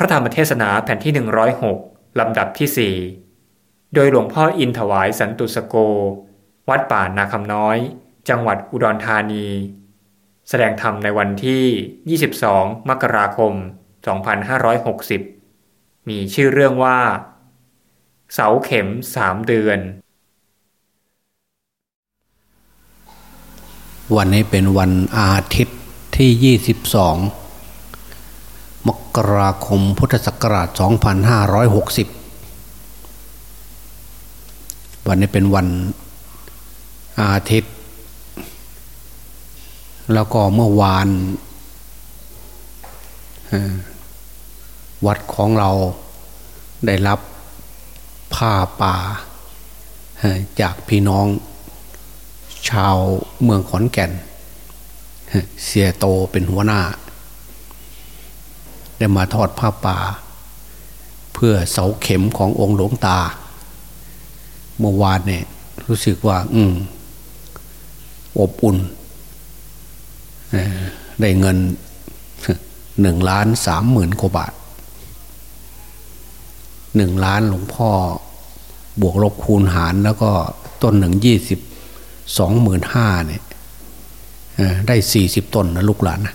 พระธรรมเทศนาแผ่นที่ 106 ลำดับที่ 4 โดยหลวงพ่ออินถวายสันตุสโก วัดป่านาคำน้อย จังหวัดอุดรธานี แสดงธรรมในวันที่ 22 มกราคม 2560 มีชื่อเรื่องว่า เสาเข็มสามเดือน วันนี้เป็นวันอาทิตย์ที่ 22 มกราคมพุทธศักราช 2560 วันนี้เป็นวันอาทิตย์ แล้วก็เมื่อวานวัดของเราได้รับผ้าป่า จากพี่น้องชาวเมืองขอนแก่น เสียโตเป็นหัวหน้า ได้มาทอดผ้าป่า เพื่อเสาเข็มขององค์หลวงตา เมื่อวานเนี่ยรู้สึกว่า อืมอบอุ่นได้เงินหนึ่งล้านสามหมื่นกว่าบาทหนึ่งล้านหลวงพ่อบวกลบคูณหารแล้วก็ต้นหนึ่งยี่สิบสองหมื่นห้าเนี่ยได้สี่สิบต้นนะลูกหลานนะ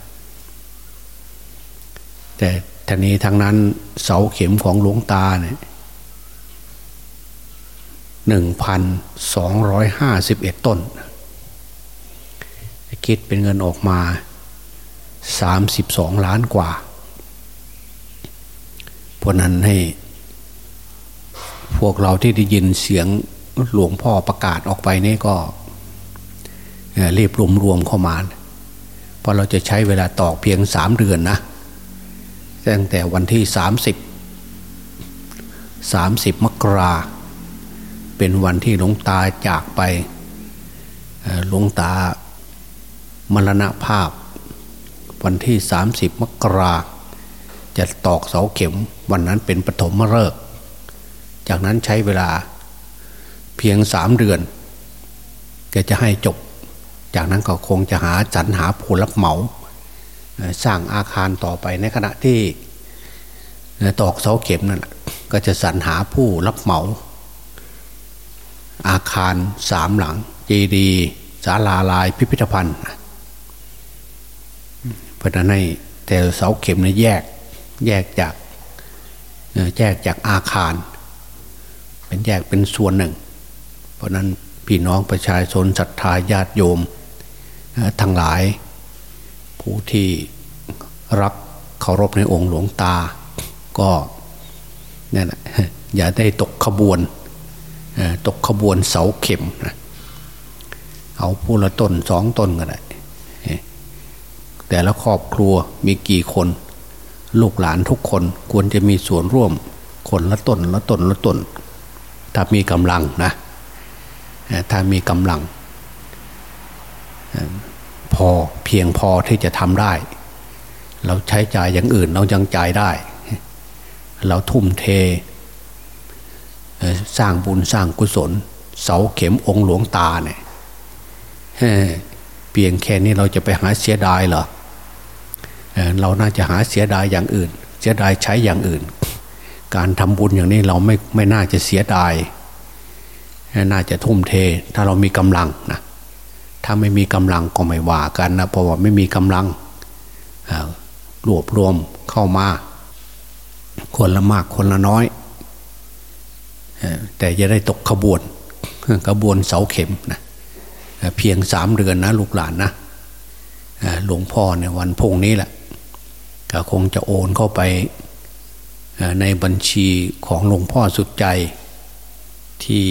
แต่ทีนี้ทางนั้นเสาเข็มของหลวงตาเนี่ยหนึ่งพันสองร้อยห้าสิบเอ็ดต้น คิดเป็นเงินออกมาสามสิบสองล้านกว่าเพราะนั้นให้ พวกเราที่ได้ยินเสียงหลวงพ่อประกาศออกไปนี่ก็รีบรวมรวมเข้ามา เพราะเราจะใช้เวลาตอกเพียงสามเดือนนะ ตั้งแต่วันที่สามสิบสามสิบมกราเป็นวันที่หลวงตาจากไปหลวงตามรณภาพ วันที่สามสิบมกราจะตอกเสาเข็มวันนั้นเป็นปฐมฤกษ์จากนั้นใช้เวลาเพียงสามเดือนก็จะให้จบ จากนั้นก็คงจะหาจันหาผู้รับเหมา สร้างอาคารต่อไปในขณะที่ตอกเสาเข็มนั่นก็จะสรรหาผู้รับเหมา อาคารสามหลังเจดีศาลาลายพิพิธภัณฑ์เพราะนั้นให้แต่เสาเข็มนี่แยกแยกจากแยกจากอาคาร เป็นแยกเป็นส่วนหนึ่ง เพราะนั้นพี่น้องประชาชนศรัทธาญาติโยมทั้งหลาย ผู้ที่รักเคารพในองค์หลวงตา ก็นี่นะอย่าได้ตกขบวนตกขบวนเสาเข็มนะเอาผู้ละต้นสองต้นก็ได้แต่ละครอบครัวมีกี่คน ลูกหลานทุกคนควรจะมีส่วนร่วม คนละต้นละต้นละต้น ถ้ามีกำลังนะถ้ามีกำลัง พอเพียงพอที่จะทำได้ เราใช้จ่ายอย่างอื่นเรายังจ่ายได้ เราทุ่มเท สร้างบุญสร้างกุศล เสาเข็มองค์หลวงตาเนี่ยเพียงแค่นี้เราจะไปหาเสียดายเหรอเราน่าจะหาเสียดายอย่างอื่น เสียดายใช้อย่างอื่น การทำบุญอย่างนี้เราไม่ไม่น่าจะเสียดาย น่าจะทุ่มเท ถ้าเรามีกำลังนะ ถ้าไม่มีกำลังก็ไม่ว่ากันนะเพราะว่าไม่มีกำลังรวบรวมเข้ามา คนละมากคนละน้อย แต่จะได้ตกขบวนขบวนเสาเข็มนะเพียงสามเดือนนะลูกหลานนะหลวงพ่อในวันพุ่งนี้แหละก็คงจะโอนเข้าไปในบัญชีของหลวงพ่อสุดใจที่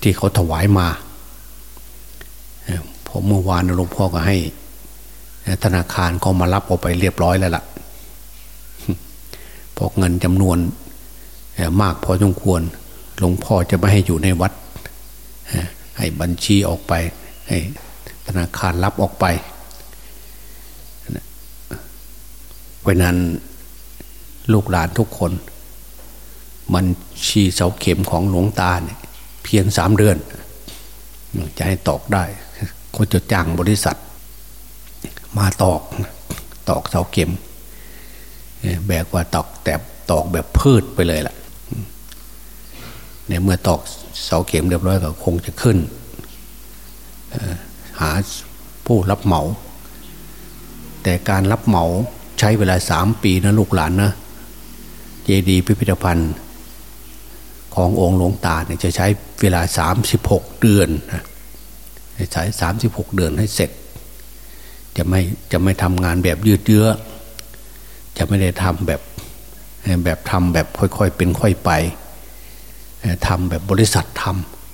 ที่เขาถวายมา พอเมื่อวานหลวงพ่อก็ให้ ธนาคารก็มารับออกไปเรียบร้อยแล้วล่ะพอเงินจำนวนมากพอสมควร หลวงพ่อจะไม่ให้อยู่ในวัด ให้บัญชีออกไป ให้ธนาคารรับออกไปเพราะนั้นลูกหลานทุกคน มันชีเสาเข็มของหลวงตาเนี่ยเพียงสามเดือน จะให้ตอกได้ ก็จะจ้างบริษัท มาตอกตอกเสาเข็มแบกว่าตอกแต่ตอกแบบพืชไปเลยล่ะเนี่ยเมื่อตอกเสาเข็มเรียบร้อยก็คงจะขึ้น หาผู้รับเหมา แต่การรับเหมาใช้เวลาสามปีนะลูกหลานนะเจดีพิพิธภัณฑ์ขององค์หลวงตาเนี่ยจะใช้เวลาสามสิบหกเดือน ใช้สามสิบหกเดือนให้เสร็จ จะไม่จะไม่ทำงานแบบยืดเยื้อ จะไม่ได้ทำแบบแบบทำแบบค่อยๆเป็นค่อยไปทำแบบบริษัทท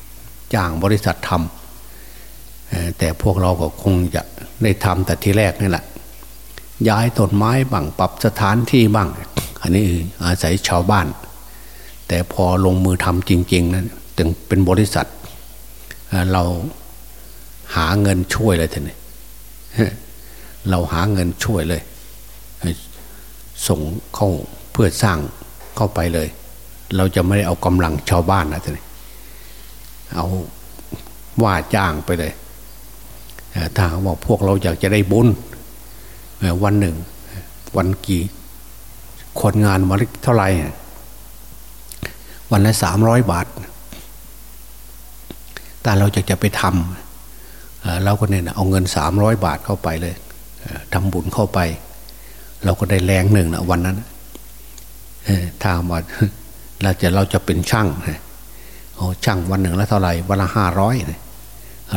ำจ้างบริษัททำแต่พวกเราก็คงจะได้ทำแต่ทีแรกนี่แหละย้ายต้นไม้บ้างปรับสถานที่บ้าง อันนี้อาศัยชาวบ้าน แต่พอลงมือทำจริง ๆนะถึงเป็นบริษัทเรา หาเงินช่วยเลยท่านนี่เราหาเงินช่วยเลย ส่งเข้าเพื่อสร้างเข้าไปเลย เราจะไม่ได้เอากำลังชาวบ้านนะท่านเอาว่าจ้างไปเลยถ้าว่าพวกเราอยากจะได้บุญวันหนึ่ง วันกี่คนงานวันเท่าไหร่วันละสามร้อยบาท แต่เราจะจะไปทำ เราก็เนี่ยเอาเงินสามร้อยบาทเข้าไปเลยทำบุญเข้าไป เราก็ได้แรงหนึ่งนะวันนั้นถ้าว่าเราจะเราจะเป็นช่างโอ้ช่างวันหนึ่งแล้วเท่าไหร่วันละห้าร้อย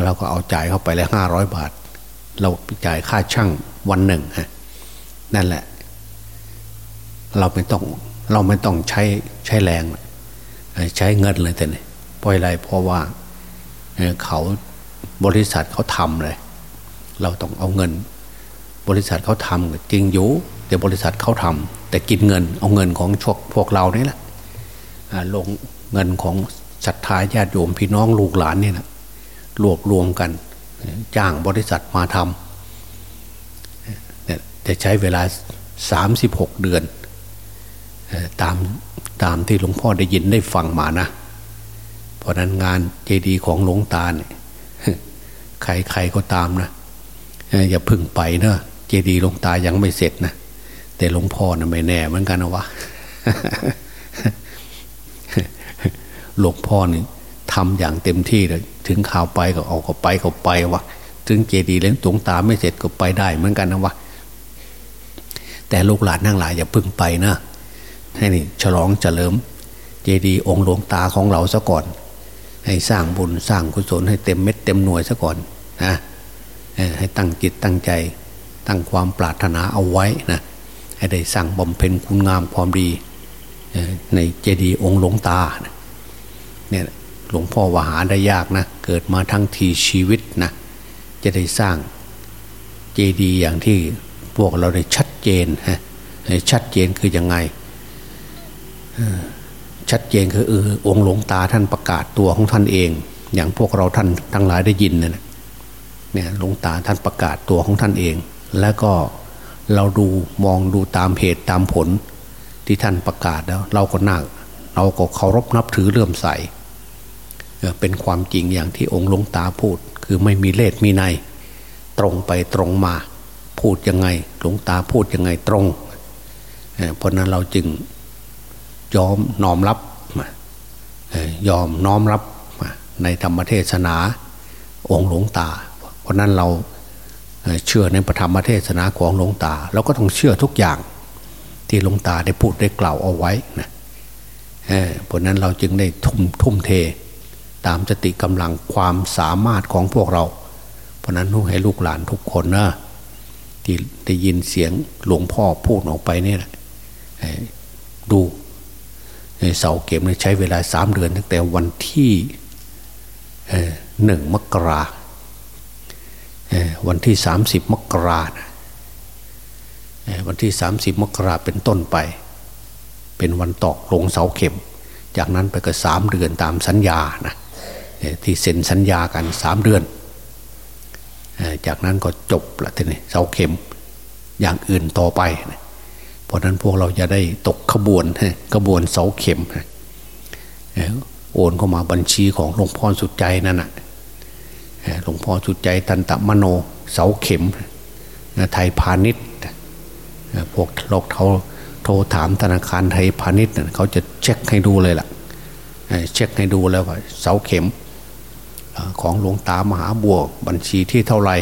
เราก็เอาจ่ายเข้าไปเลยห้าร้อยบาท เราจ่ายค่าช่างวันหนึ่งฮะนั่นแหละ เราไม่ต้องเราไม่ต้องใช้ใช้แรง ใช้เงินเลยแต่เนี่ยเพราะอะไรเพราะว่าเขา บริษัทเขาทำเลย เราต้องเอาเงิน บริษัทเขาทำจริงอยู่แต่บริษัทเขาทำแต่กินเงิน เอาเงินของชกพวกเรานี่แหละลงเงินของศรัทธาญาติโยมพี่น้องลูกหลานเนี่ยนะรวบรวมกัน จ้างบริษัทมาทำเนี่ยจะใช้เวลาสามสิบหกเดือน ตามตามที่หลวงพ่อได้ยินได้ฟังมานะ เพราะนั้นงานเจดีของหลวงตาเนี่ย ใครใครก็ตามนะอย่าพึ่งไปเนะเจดีหลวงตายังไม่เสร็จนะแต่หลวงพ่อนะไม่แน่เหมือนกันนะวะหลวงพ่อนี่ทำอย่างเต็มที่เลยถึงข่าวไปก็เอาก็ไปก็ไปวะถึงเจดีย์เล่นตวงตาไม่เสร็จก็ไปได้เหมือนกันนะวะแต่ลูกหลานนั่งหลายอย่าพึ่งไปนะให้นี่ฉลองเฉลิม เจดีย์องค์หลวงตาของเราซะก่อน ให้สร้างบุญสร้างกุศลให้เต็มเม็ดเต็มหน่วยซะก่อน นะให้ตั้งจิตตั้งใจ ตั้งความปรารถนาเอาไว้นะให้ได้สร้างบำเพ็ญคุณงามความดีในเจดีย์องค์หลวงตาเนี่ยหลวงพ่อว่าหาได้ยากนะ เกิดมาทั้งทีชีวิตนะจะได้สร้างเจดีย์อย่างที่พวกเราได้ชัดเจนฮะชัดเจนคือยังไงชัดเจนคือเออองค์หลวงตาท่านประกาศตัวของท่านเอง อย่างพวกเราท่านทั้งหลายได้ยินนะ เนี่ยหลวงตาท่านประกาศตัวของท่านเอง แล้วก็เราดูมองดูตามเหตุตามผลที่ท่านประกาศแล้ว เราก็นั่งเราก็เคารพนับถือเลื่อมใสเป็นความจริงอย่างที่องค์หลวงตาพูด คือไม่มีเลสมีในตรงไปตรงมา พูดยังไงหลวงตาพูดยังไงตรงเพราะนั้นเราจึงยอมน้อมรับยอมน้อมรับในธรรมเทศนา องค์หลวงตา เพราะนั้นเราเชื่อในปฐมเทศนาของหลวงตา เราก็ต้องเชื่อทุกอย่างที่หลวงตาได้พูดได้กล่าวเอาไว้นะเพราะนั้นเราจึงได้ทุ่มทุ่มเท ตามสติกำลังความสามารถของพวกเรา เพราะนั้นทุกให้ลูกหลานทุกคนนะที่ได้ยินเสียงหลวงพ่อพูดออกไปนี่แหละดูเสาเก็บใช้เวลาสามเดือนตั้งแต่วันที่หนึ่งมกรา วันที่สามสิบมกราวันที่สามสิบมกราเป็นต้นไป เป็นวันตอกลงเสาเข็ม จากนั้นไปก็สามเดือนตามสัญญานะที่เซ็นสัญญากันสามเดือน จากนั้นก็จบละทีนี้เสาเข็มอย่างอื่นต่อไป เพราะนั้นพวกเราจะได้ตกขบวนขบวนเสาเข็มโอนเข้ามาบัญชีของหลวงพ่อสุดใจนั่นน่ะ หลวงพ่อสุดใจตันตะมโน เสาเข็ม ไทยพาณิชย์พวกโลกเทาโทรถามธนาคารไทยพาณิชย์เขาจะเช็คให้ดูเลยล่ะเช็คให้ดูแล้วว่าเสาเข็มของหลวงตามหาบัวบัญชีที่เท่าไหร่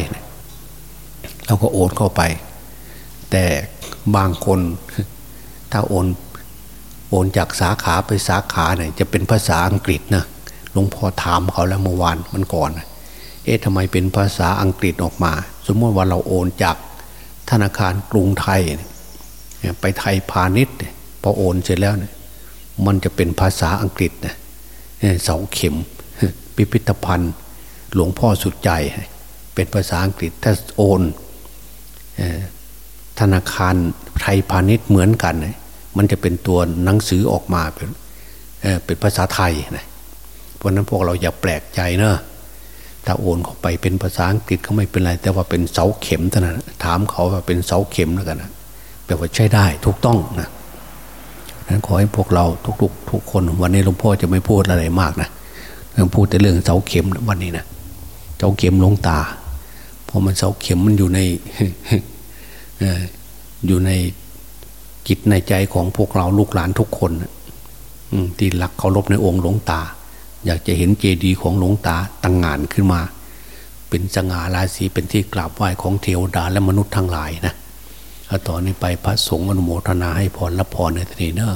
เราก็โอนเข้าไป แต่บางคนถ้าโอนโอนจากสาขาไปสาขาเนี่ยจะเป็นภาษาอังกฤษนะหลวงพ่อถามเขาแล้วเมื่อวานมันก่อน เอ๊ะทำไมเป็นภาษาอังกฤษออกมา สมมติว่าเราโอนจากธนาคารกรุงไทย ไปไทยพาณิชย์พอโอนเสร็จแล้วเนี่ยมันจะเป็นภาษาอังกฤษนะเสาเข็ม พิพิธภัณฑ์ หลวงพ่อสุดใจ เป็นภาษาอังกฤษถ้าโอนธนาคารไทยพาณิชย์เหมือนกัน มันจะเป็นตัวหนังสือออกมาเป็นเป็นภาษาไทยนะเพราะนั้นพวกเราอย่าแปลกใจเนอะ ถ้าโอนเข้าไปเป็นภาษาอังกฤษก็ไม่เป็นไร แต่ว่าเป็นเสาเข็มเท่านั้นถามเขาว่าเป็นเสาเข็มแล้วกันนะแปลว่าใช้ได้ถูกต้องนะนั้นขอให้พวกเราทุกๆทุกคนวันนี้หลวงพ่อจะไม่พูดอะไรมากนะเรื่องพูดแต่เรื่องเสาเข็มวันนี้นะเสาเข็มลงตาเพราะมันเสาเข็มมันอยู่ในอยู่ในจิตในใจของพวกเราลูกหลานทุกคนที่รักเคารพในองค์หลวงตา อยากจะเห็นเจดีย์ของหลวงตาตั้งงานขึ้นมา เป็นสง่าราศีเป็นที่กราบไหว้ของเทวดาและมนุษย์ทั้งหลายนะต่อนนี้ไปพระสงฆ์อนุโมทนาให้พรรับพรในทีนี้เนอะ